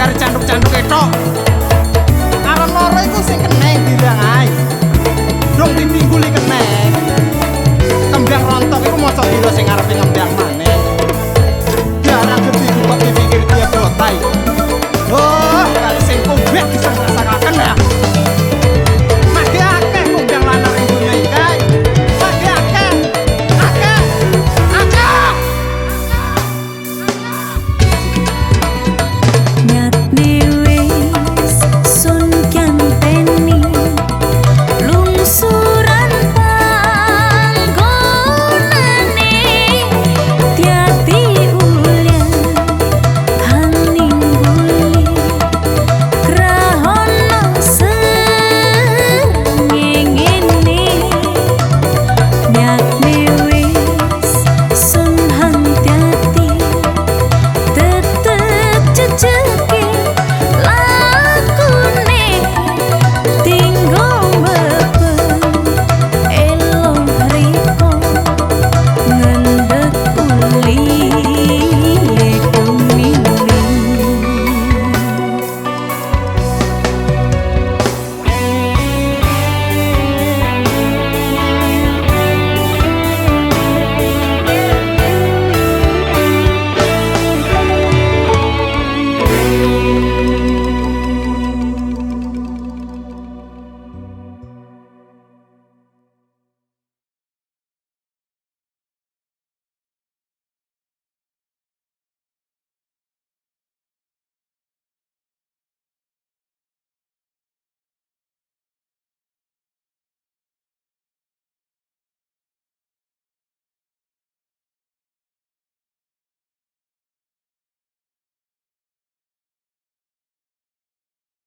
karo cantuk-cantuk ketok. Karo loro iku sing keneng ndirang ae. Dong di minggu keneng. Tembang rontok iku mosok dira sing arepe nyembang.